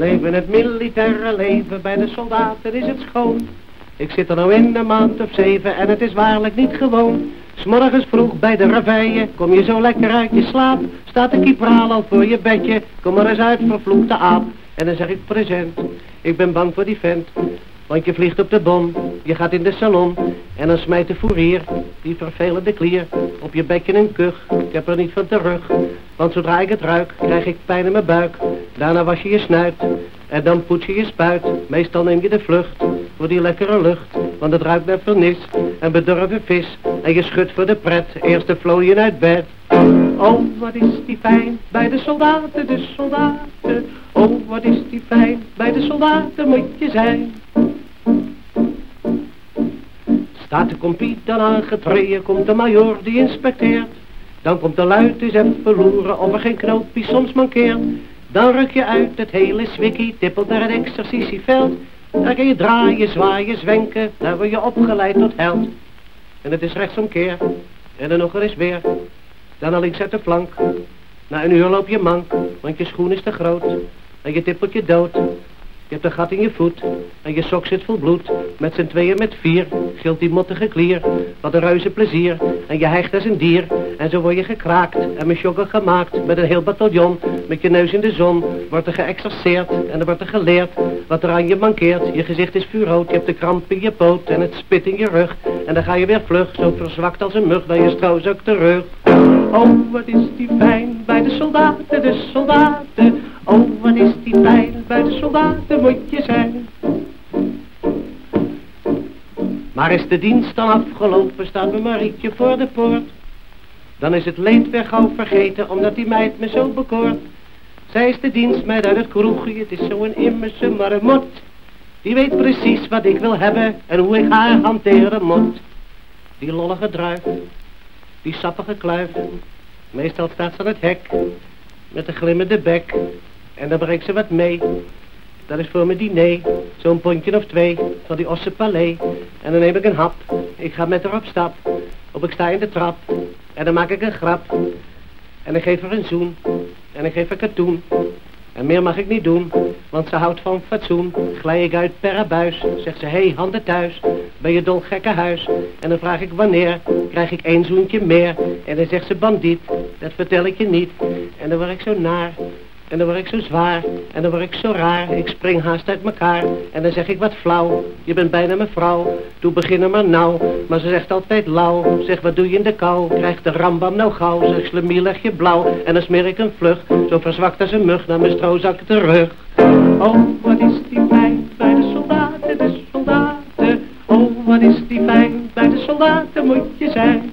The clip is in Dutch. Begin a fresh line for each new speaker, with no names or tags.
Leven het militaire leven, bij de soldaten is het schoon. Ik zit er nou in een maand of zeven en het is waarlijk niet gewoon. S'morgens vroeg bij de reveille, kom je zo lekker uit je slaap. Staat de kipraal al voor je bedje, kom er eens uit vervloekte aap. En dan zeg ik present, ik ben bang voor die vent. Want je vliegt op de bom, je gaat in de salon en dan smijt de fourier, die vervelende klier, op je bekken een kuch. Ik heb er niet van terug, want zodra ik het ruik, krijg ik pijn in mijn buik. Daarna was je je snuit en dan poets je je spuit. Meestal neem je de vlucht voor die lekkere lucht, want het ruikt naar vernis en bedorven vis. En je schudt voor de pret, eerst de vlooien uit bed. Oh, wat is die fijn bij de soldaten, de soldaten. Oh, wat is die fijn bij de soldaten moet je zijn. Staat de compie dan aangetreden, komt de majoor die inspecteert. Dan komt de luid eens even loeren of er geen knoopje soms mankeert. Dan ruk je uit het hele swikkie, tippelt naar het exercitieveld. Daar kun je draaien, zwaaien, zwenken, daar word je opgeleid tot held. En het is rechtsomkeer, en dan nog eens weer. Dan naar links uit de flank. Na een uur loop je mank, want je schoen is te groot. En je tippelt je dood. Je hebt een gat in je voet en je sok zit vol bloed. Met z'n tweeën met vier gilt die mottige klier. Wat een reuze plezier en je hijgt als een dier. En zo word je gekraakt en met gemaakt. Met een heel bataljon, met je neus in de zon. Wordt er geëxerceerd en er wordt er geleerd. Wat er aan je mankeert, je gezicht is vuurrood. Je hebt de kramp in je poot en het spit in je rug. En dan ga je weer vlug, zo verzwakt als een mug. Dan je stroozak terug. Oh, wat is die fijn bij de soldaten, de soldaten. Oh, wat is die fijn bij de soldaten moet je zijn. Maar is de dienst dan afgelopen, staat mijn Marietje voor de poort. Dan is het leed weer gauw vergeten, omdat die meid me zo bekoort. Zij is de dienstmeid uit het kroegje, het is zo'n immerse marmot. Die weet precies wat ik wil hebben en hoe ik haar hanteren moet. Die lollige druif, die sappige kluif. Meestal staat ze aan het hek, met een glimmende bek. En dan brengt ze wat mee. Dat is voor mijn diner, zo'n pondje of twee van die osse palais. En dan neem ik een hap, ik ga met haar op stap. Of ik sta in de trap, en dan maak ik een grap. En ik geef haar een zoen, en ik geef haar katoen. En meer mag ik niet doen, want ze houdt van fatsoen. Glij ik uit per abuis, zegt ze, hey, handen thuis. Ben je dol gekke huis? En dan vraag ik wanneer, krijg ik één zoentje meer. En dan zegt ze, bandiet, dat vertel ik je niet. En dan word ik zo naar, en dan word ik zo zwaar, en dan word ik zo raar. Ik spring haast uit mekaar, en dan zeg ik wat flauw. Je bent bijna mijn vrouw, doe beginnen maar nou. Maar ze zegt altijd lauw, zeg wat doe je in de kou? Krijgt de rambam nou gauw, zeg slemiel leg je blauw. En dan smeer ik een vlug, zo verzwakt als een mug, naar mijn stroozak terug. Oh, wat is die fijn bij de soldaten, de soldaten. Oh, wat is die fijn bij de soldaten moet je zijn.